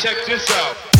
check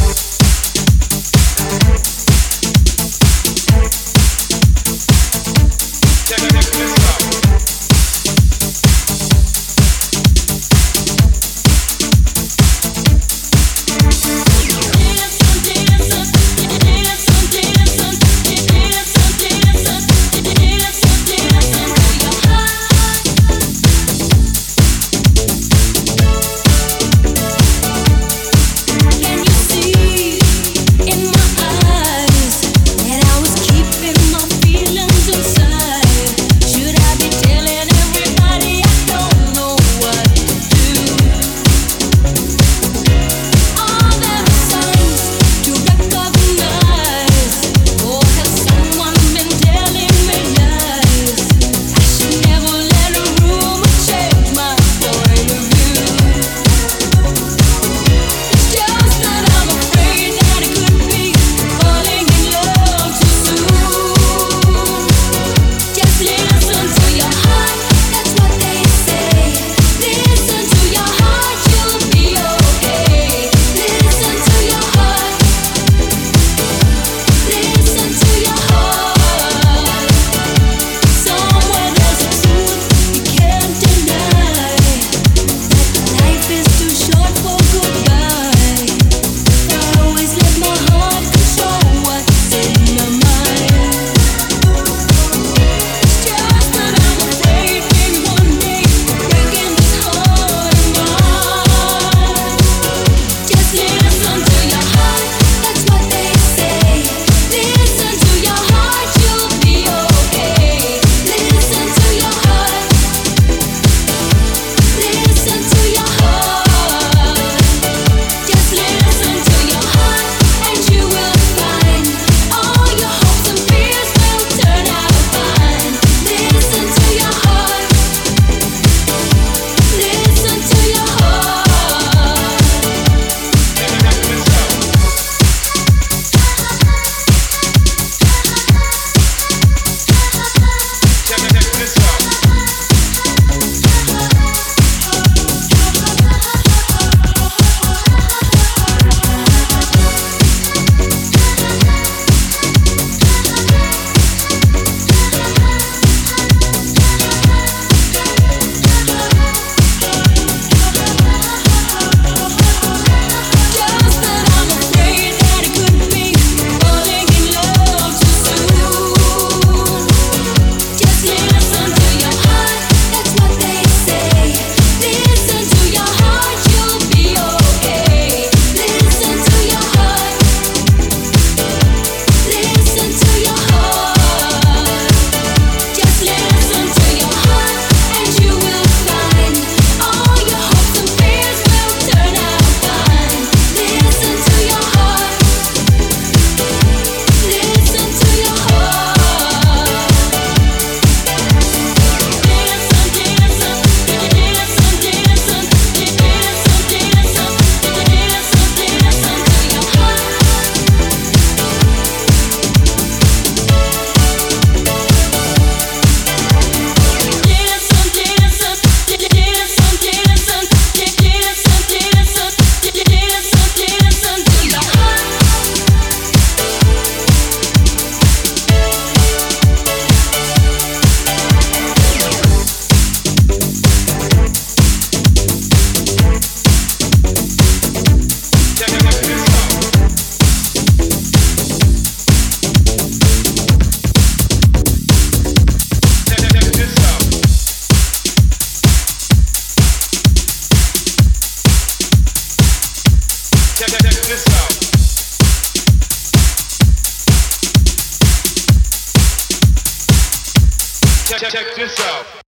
this out.